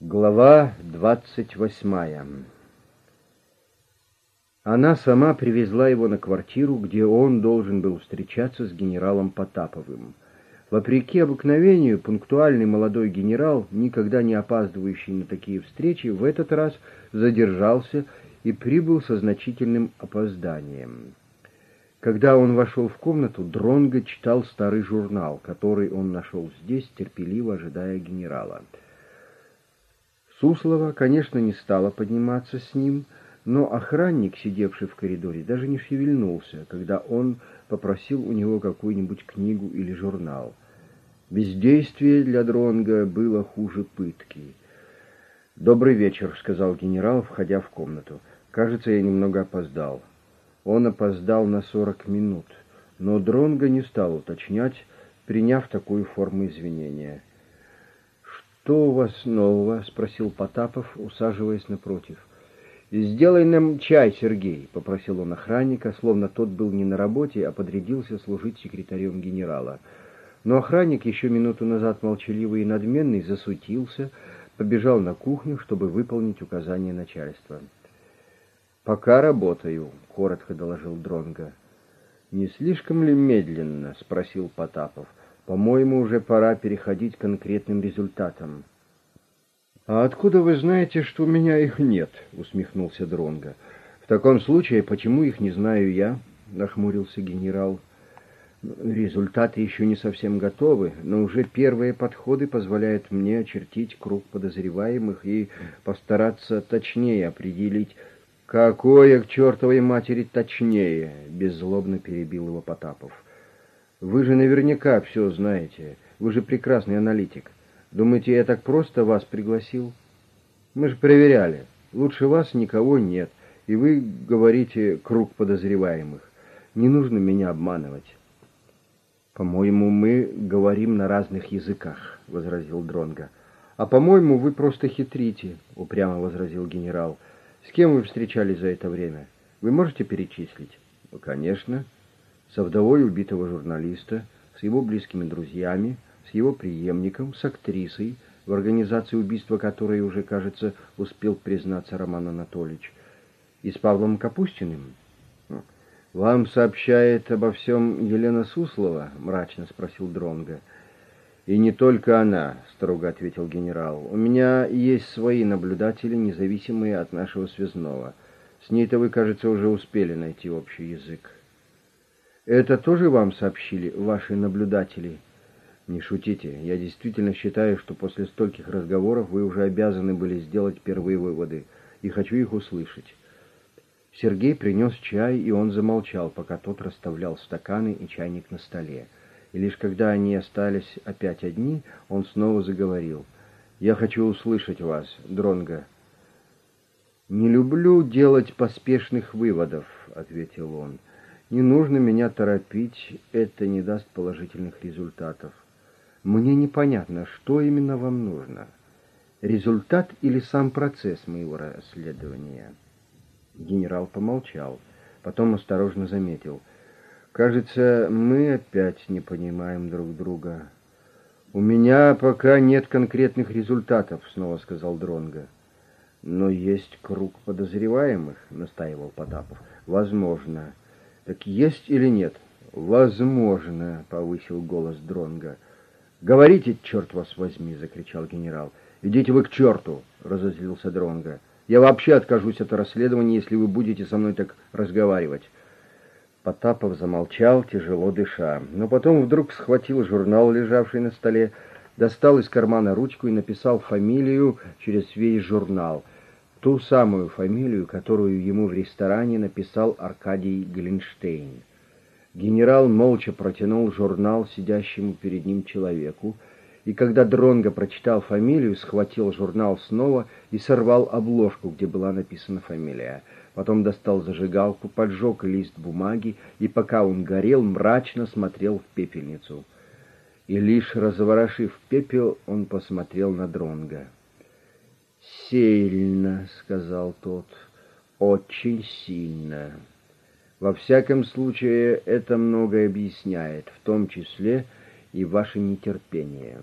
Глава двадцать восьмая Она сама привезла его на квартиру, где он должен был встречаться с генералом Потаповым. Вопреки обыкновению, пунктуальный молодой генерал, никогда не опаздывающий на такие встречи, в этот раз задержался и прибыл со значительным опозданием. Когда он вошел в комнату, Дронго читал старый журнал, который он нашел здесь, терпеливо ожидая генерала — Суслова, конечно, не стала подниматься с ним, но охранник, сидевший в коридоре, даже не шевельнулся, когда он попросил у него какую-нибудь книгу или журнал. Бездействие для Дронга было хуже пытки. «Добрый вечер», — сказал генерал, входя в комнату. «Кажется, я немного опоздал». Он опоздал на сорок минут, но Дронга не стал уточнять, приняв такую форму извинения. «Что у вас нового?» — спросил Потапов, усаживаясь напротив. «Сделай нам чай, Сергей», — попросил он охранника, словно тот был не на работе, а подрядился служить секретарем генерала. Но охранник, еще минуту назад молчаливый и надменный, засутился, побежал на кухню, чтобы выполнить указания начальства. «Пока работаю», — коротко доложил Дронга. «Не слишком ли медленно?» — спросил Потапов. По-моему, уже пора переходить к конкретным результатам. «А откуда вы знаете, что у меня их нет?» — усмехнулся Дронга. «В таком случае, почему их не знаю я?» — нахмурился генерал. «Результаты еще не совсем готовы, но уже первые подходы позволяют мне очертить круг подозреваемых и постараться точнее определить, какое к чертовой матери точнее!» — беззлобно перебил его Потапов. Вы же наверняка все знаете. Вы же прекрасный аналитик. Думаете, я так просто вас пригласил? Мы же проверяли. Лучше вас никого нет. И вы говорите круг подозреваемых. Не нужно меня обманывать. По-моему, мы говорим на разных языках, возразил Дронга. А по-моему, вы просто хитрите, упрямо возразил генерал. С кем вы встречались за это время? Вы можете перечислить? Конечно со вдовой убитого журналиста, с его близкими друзьями, с его преемником, с актрисой, в организации убийства которой уже, кажется, успел признаться Роман Анатольевич, и с Павлом Капустиным. «Вам сообщает обо всем Елена Суслова?» — мрачно спросил Дронга. «И не только она», — строго ответил генерал. «У меня есть свои наблюдатели, независимые от нашего связного. С ней-то вы, кажется, уже успели найти общий язык». Это тоже вам сообщили ваши наблюдатели? Не шутите. Я действительно считаю, что после стольких разговоров вы уже обязаны были сделать первые выводы, и хочу их услышать. Сергей принес чай, и он замолчал, пока тот расставлял стаканы и чайник на столе. И лишь когда они остались опять одни, он снова заговорил. «Я хочу услышать вас, Дронга. «Не люблю делать поспешных выводов», — ответил он. Не нужно меня торопить, это не даст положительных результатов. Мне непонятно, что именно вам нужно. Результат или сам процесс моего расследования? Генерал помолчал, потом осторожно заметил. Кажется, мы опять не понимаем друг друга. У меня пока нет конкретных результатов, снова сказал Дронга. Но есть круг подозреваемых, настаивал Потапов. Возможно. Так есть или нет? Возможно, повысил голос Дронга. Говорите, черт вас возьми, закричал генерал. Идите вы к черту, разозлился Дронга. Я вообще откажусь от расследования, если вы будете со мной так разговаривать. Потапов замолчал, тяжело дыша, но потом вдруг схватил журнал, лежавший на столе, достал из кармана ручку и написал фамилию через весь журнал — ту самую фамилию, которую ему в ресторане написал Аркадий Глинштейн. Генерал молча протянул журнал сидящему перед ним человеку, и когда Дронго прочитал фамилию, схватил журнал снова и сорвал обложку, где была написана фамилия. Потом достал зажигалку, поджег лист бумаги, и пока он горел, мрачно смотрел в пепельницу. И лишь разворошив пепел, он посмотрел на Дронга. «Сильно», — сказал тот, — «очень сильно». Во всяком случае, это многое объясняет, в том числе и ваше нетерпение.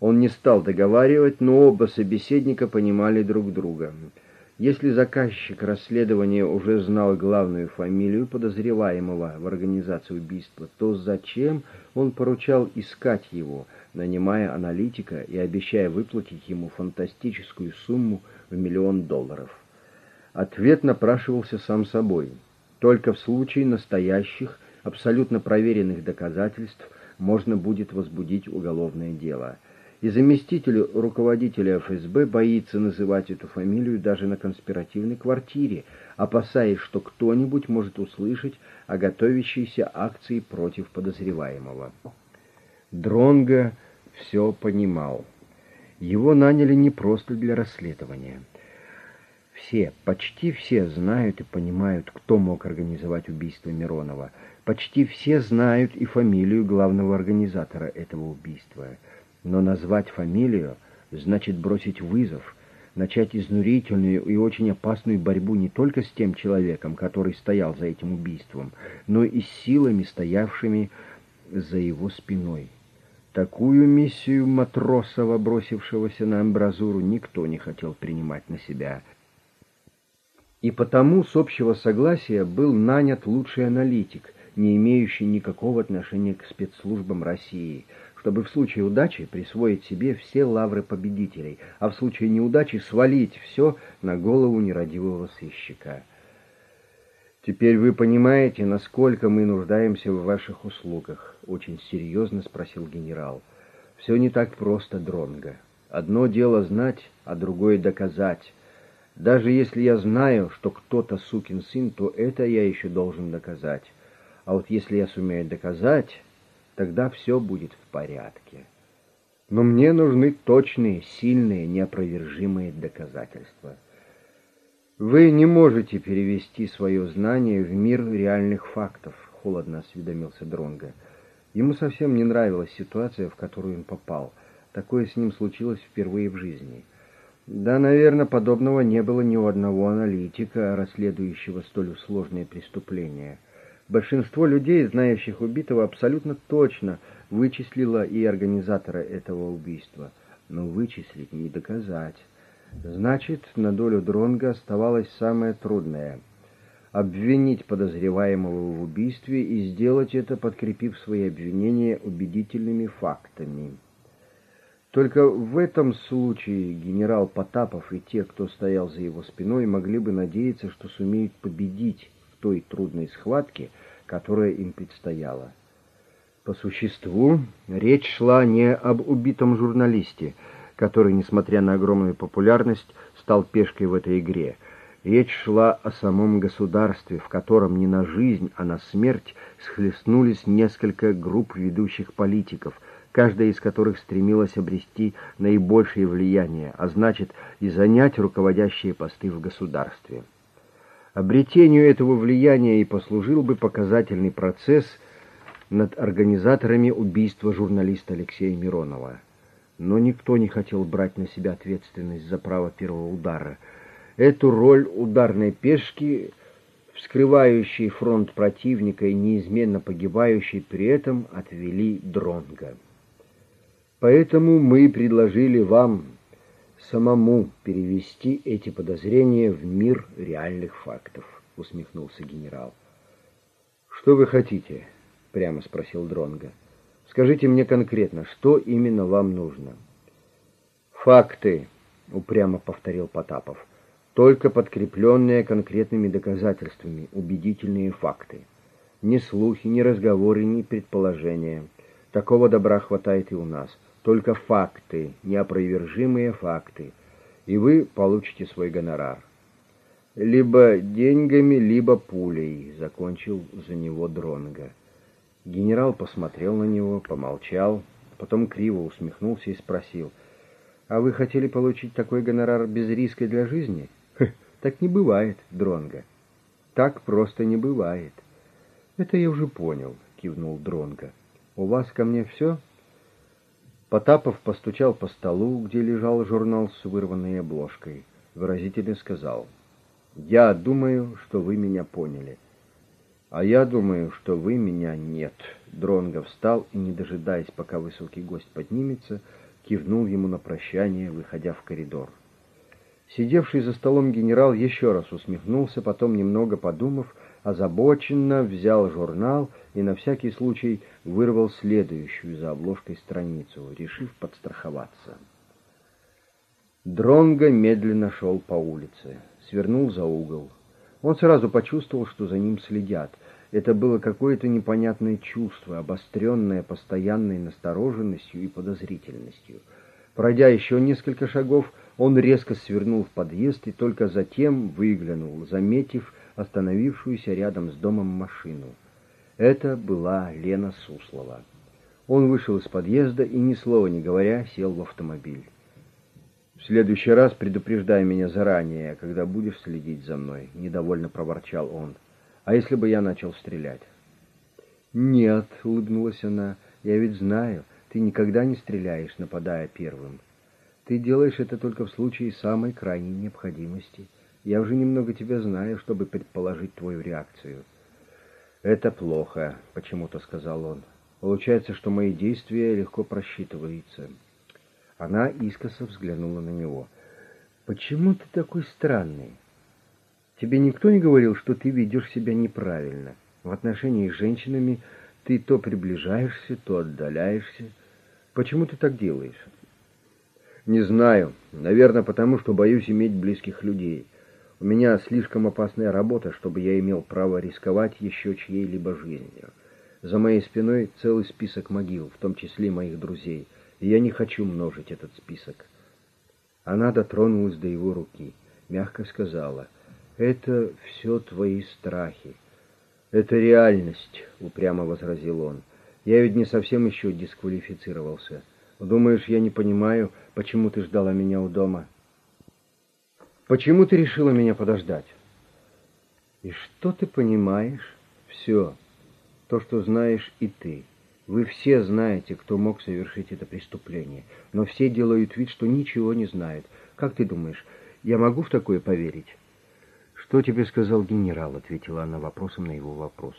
Он не стал договаривать, но оба собеседника понимали друг друга. Если заказчик расследования уже знал главную фамилию подозреваемого в организации убийства, то зачем он поручал искать его, нанимая аналитика и обещая выплатить ему фантастическую сумму в миллион долларов? Ответ напрашивался сам собой. Только в случае настоящих, абсолютно проверенных доказательств можно будет возбудить уголовное дело – и заместитель руководителя ФСБ боится называть эту фамилию даже на конспиративной квартире, опасаясь, что кто-нибудь может услышать о готовящейся акции против подозреваемого. Дронго все понимал. Его наняли не просто для расследования. Все, почти все знают и понимают, кто мог организовать убийство Миронова. Почти все знают и фамилию главного организатора этого убийства — но назвать фамилию значит бросить вызов, начать изнурительную и очень опасную борьбу не только с тем человеком, который стоял за этим убийством, но и с силами, стоявшими за его спиной. Такую миссию Матросова, бросившегося на амбразуру, никто не хотел принимать на себя. И потому с общего согласия был нанят лучший аналитик, не имеющий никакого отношения к спецслужбам России – чтобы в случае удачи присвоить себе все лавры победителей, а в случае неудачи свалить все на голову нерадивого сыщика. «Теперь вы понимаете, насколько мы нуждаемся в ваших услугах?» — очень серьезно спросил генерал. «Все не так просто, Дронго. Одно дело знать, а другое доказать. Даже если я знаю, что кто-то сукин сын, то это я еще должен доказать. А вот если я сумею доказать, тогда все будет в порядке. Но мне нужны точные, сильные, неопровержимые доказательства. Вы не можете перевести свое знание в мир реальных фактов, холодно осведомился Дронга. Ему совсем не нравилась ситуация, в которую он попал. Такое с ним случилось впервые в жизни. Да, наверное, подобного не было ни у одного аналитика, расследующего столь сложные преступления. Большинство людей, знающих убитого, абсолютно точно вычислило и организатора этого убийства. Но вычислить не доказать. Значит, на долю Дронга оставалось самое трудное — обвинить подозреваемого в убийстве и сделать это, подкрепив свои обвинения убедительными фактами. Только в этом случае генерал Потапов и те, кто стоял за его спиной, могли бы надеяться, что сумеют победить той трудной схватке, которая им предстояла. По существу речь шла не об убитом журналисте, который, несмотря на огромную популярность, стал пешкой в этой игре. Речь шла о самом государстве, в котором не на жизнь, а на смерть схлестнулись несколько групп ведущих политиков, каждая из которых стремилась обрести наибольшее влияние, а значит и занять руководящие посты в государстве. Обретению этого влияния и послужил бы показательный процесс над организаторами убийства журналиста Алексея Миронова. Но никто не хотел брать на себя ответственность за право первого удара. Эту роль ударной пешки, вскрывающей фронт противника и неизменно погибающей при этом, отвели Дронга. Поэтому мы предложили вам самому перевести эти подозрения в мир реальных фактов, усмехнулся генерал. Что вы хотите? прямо спросил Дронга. Скажите мне конкретно, что именно вам нужно? Факты, упрямо повторил Потапов. Только подкрепленные конкретными доказательствами, убедительные факты. Ни слухи, ни разговоры, ни предположения. Такого добра хватает и у нас только факты, неопровержимые факты, и вы получите свой гонорар. Либо деньгами, либо пулей, закончил за него Дронга. Генерал посмотрел на него, помолчал, потом криво усмехнулся и спросил: "А вы хотели получить такой гонорар без риска для жизни?" "Так не бывает, Дронга. Так просто не бывает." "Это я уже понял", кивнул Дронга. "У вас ко мне все?» Потапов постучал по столу, где лежал журнал с вырванной обложкой. Выразительно сказал, «Я думаю, что вы меня поняли». «А я думаю, что вы меня нет». Дронго встал и, не дожидаясь, пока высокий гость поднимется, кивнул ему на прощание, выходя в коридор. Сидевший за столом генерал еще раз усмехнулся, потом, немного подумав, озабоченно взял журнал и на всякий случай вырвал следующую за обложкой страницу, решив подстраховаться. Дронго медленно шел по улице, свернул за угол. Он сразу почувствовал, что за ним следят. Это было какое-то непонятное чувство, обостренное постоянной настороженностью и подозрительностью. Пройдя еще несколько шагов, он резко свернул в подъезд и только затем выглянул, заметив остановившуюся рядом с домом машину. Это была Лена Суслова. Он вышел из подъезда и, ни слова не говоря, сел в автомобиль. «В следующий раз предупреждай меня заранее, когда будешь следить за мной», — недовольно проворчал он. «А если бы я начал стрелять?» «Нет», — улыбнулась она, — «я ведь знаю, ты никогда не стреляешь, нападая первым. Ты делаешь это только в случае самой крайней необходимости. Я уже немного тебя знаю, чтобы предположить твою реакцию. Это плохо, почему-то сказал он. Получается, что мои действия легко просчитываются. Она искоса взглянула на него. Почему ты такой странный? Тебе никто не говорил, что ты ведешь себя неправильно? В отношении с женщинами ты то приближаешься, то отдаляешься. Почему ты так делаешь? Не знаю. Наверное, потому что боюсь иметь близких людей. У меня слишком опасная работа, чтобы я имел право рисковать еще чьей-либо жизнью. За моей спиной целый список могил, в том числе моих друзей, и я не хочу множить этот список. Она дотронулась до его руки, мягко сказала, «Это все твои страхи». «Это реальность», — упрямо возразил он. «Я ведь не совсем еще дисквалифицировался. Думаешь, я не понимаю, почему ты ждала меня у дома?» Почему ты решила меня подождать? И что ты понимаешь? Все. То, что знаешь и ты. Вы все знаете, кто мог совершить это преступление. Но все делают вид, что ничего не знают. Как ты думаешь, я могу в такое поверить? Что тебе сказал генерал? Ответила она вопросом на его вопрос.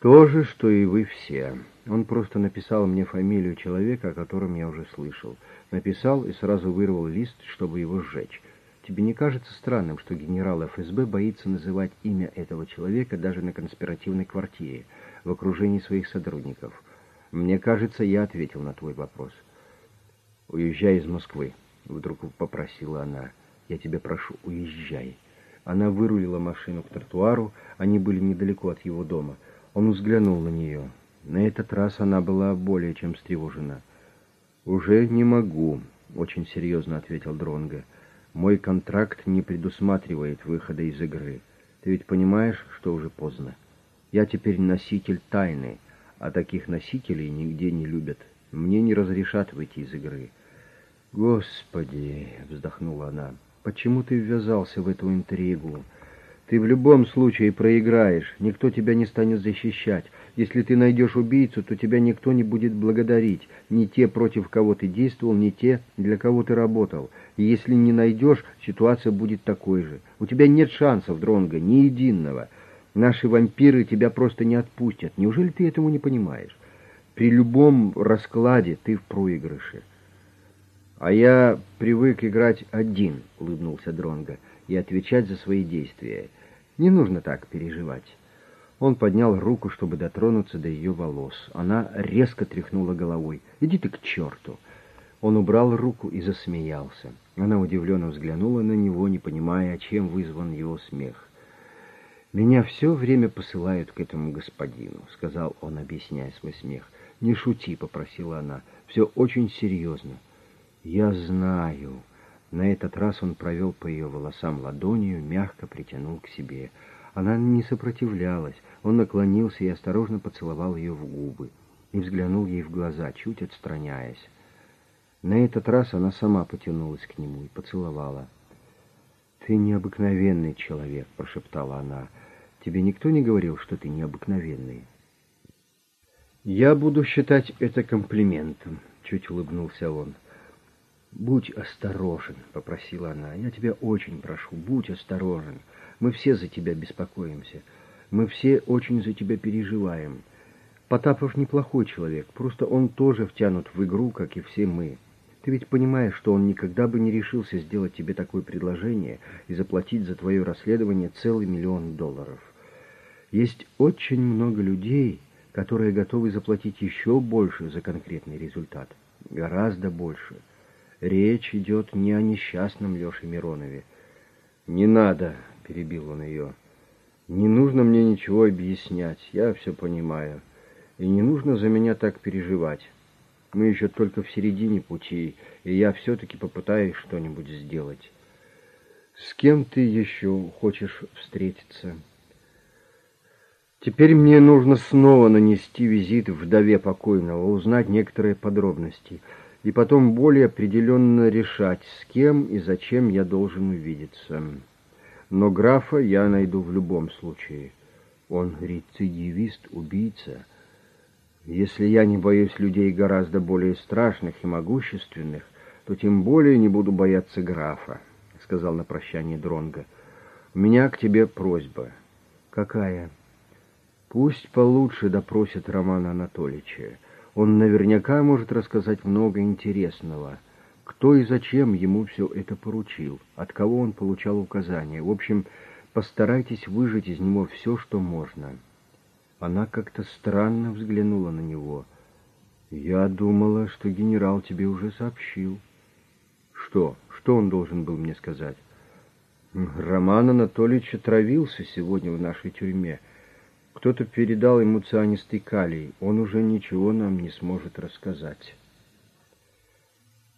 То же, что и вы все. Он просто написал мне фамилию человека, о котором я уже слышал. Написал и сразу вырвал лист, чтобы его сжечь. Тебе не кажется странным, что генерал ФСБ боится называть имя этого человека даже на конспиративной квартире, в окружении своих сотрудников? Мне кажется, я ответил на твой вопрос. «Уезжай из Москвы», — вдруг попросила она. «Я тебя прошу, уезжай». Она вырулила машину к тротуару, они были недалеко от его дома. Он взглянул на нее. На этот раз она была более чем встревожена. «Уже не могу», — очень серьезно ответил Дронго. Мой контракт не предусматривает выхода из игры. Ты ведь понимаешь, что уже поздно. Я теперь носитель тайны, а таких носителей нигде не любят. Мне не разрешат выйти из игры. Господи, вздохнула она, почему ты ввязался в эту интригу? Ты в любом случае проиграешь, никто тебя не станет защищать. Если ты найдешь убийцу, то тебя никто не будет благодарить. Ни те, против кого ты действовал, ни те, для кого ты работал. И если не найдешь, ситуация будет такой же. У тебя нет шансов, Дронга, ни единого. Наши вампиры тебя просто не отпустят. Неужели ты этому не понимаешь? При любом раскладе ты в проигрыше. А я привык играть один, улыбнулся Дронга и отвечать за свои действия. Не нужно так переживать. Он поднял руку, чтобы дотронуться до ее волос. Она резко тряхнула головой. «Иди ты к черту!» Он убрал руку и засмеялся. Она удивленно взглянула на него, не понимая, чем вызван его смех. «Меня все время посылают к этому господину», — сказал он, объясняя свой смех. «Не шути», — попросила она. «Все очень серьезно». «Я знаю», на этот раз он провел по ее волосам ладонью, мягко притянул к себе. Она не сопротивлялась. Он наклонился и осторожно поцеловал ее в губы и взглянул ей в глаза, чуть отстраняясь. На этот раз она сама потянулась к нему и поцеловала. «Ты необыкновенный человек», — прошептала она. «Тебе никто не говорил, что ты необыкновенный?» «Я буду считать это комплиментом», — чуть улыбнулся он. «Будь осторожен», — попросила она. «Я тебя очень прошу, будь осторожен. Мы все за тебя беспокоимся. Мы все очень за тебя переживаем. Потапов неплохой человек, просто он тоже втянут в игру, как и все мы. Ты ведь понимаешь, что он никогда бы не решился сделать тебе такое предложение и заплатить за твое расследование целый миллион долларов. Есть очень много людей, которые готовы заплатить еще больше за конкретный результат. Гораздо больше. Речь идет не о несчастном Леше Миронове. «Не надо», — перебил он ее. «Не нужно мне ничего объяснять, я все понимаю. И не нужно за меня так переживать». Мы еще только в середине пути, и я все-таки попытаюсь что-нибудь сделать. С кем ты еще хочешь встретиться? Теперь мне нужно снова нанести визит вдове покойного, узнать некоторые подробности, и потом более определенно решать, с кем и зачем я должен увидеться. Но графа я найду в любом случае. Он рецидивист, убийца — если я не боюсь людей гораздо более страшных и могущественных, то тем более не буду бояться графа, — сказал на прощание Дронга. У меня к тебе просьба. Какая? Пусть получше допросит Романа Анатольевича. Он наверняка может рассказать много интересного. Кто и зачем ему все это поручил, от кого он получал указания. В общем, постарайтесь выжать из него все, что можно». Она как-то странно взглянула на него. «Я думала, что генерал тебе уже сообщил». «Что? Что он должен был мне сказать?» «Роман Анатольевич отравился сегодня в нашей тюрьме. Кто-то передал ему цианистый калий. Он уже ничего нам не сможет рассказать».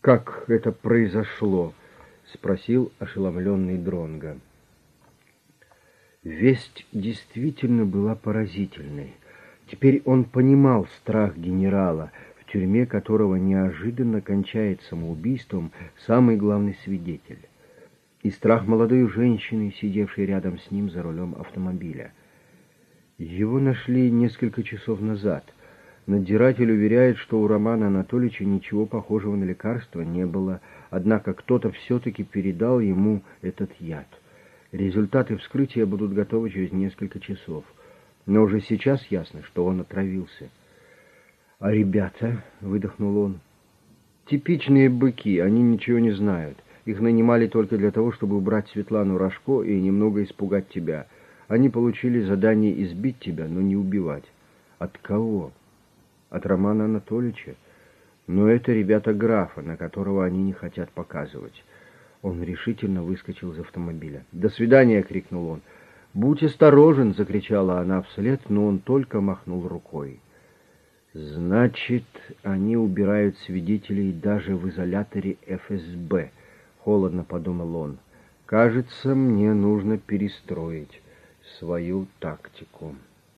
«Как это произошло?» — спросил ошеломленный Дронга. Весть действительно была поразительной. Теперь он понимал страх генерала, в тюрьме которого неожиданно кончает самоубийством самый главный свидетель. И страх молодой женщины, сидевшей рядом с ним за рулем автомобиля. Его нашли несколько часов назад. Надзиратель уверяет, что у Романа Анатольевича ничего похожего на лекарство не было, однако кто-то все-таки передал ему этот яд — Результаты вскрытия будут готовы через несколько часов. Но уже сейчас ясно, что он отравился. «А ребята?» — выдохнул он. «Типичные быки, они ничего не знают. Их нанимали только для того, чтобы убрать Светлану Рожко и немного испугать тебя. Они получили задание избить тебя, но не убивать. От кого? От Романа Анатольевича? Но это ребята графа, на которого они не хотят показывать». Он решительно выскочил из автомобиля. «До свидания!» — крикнул он. «Будь осторожен!» — закричала она вслед, но он только махнул рукой. «Значит, они убирают свидетелей даже в изоляторе ФСБ», — холодно подумал он. «Кажется, мне нужно перестроить свою тактику».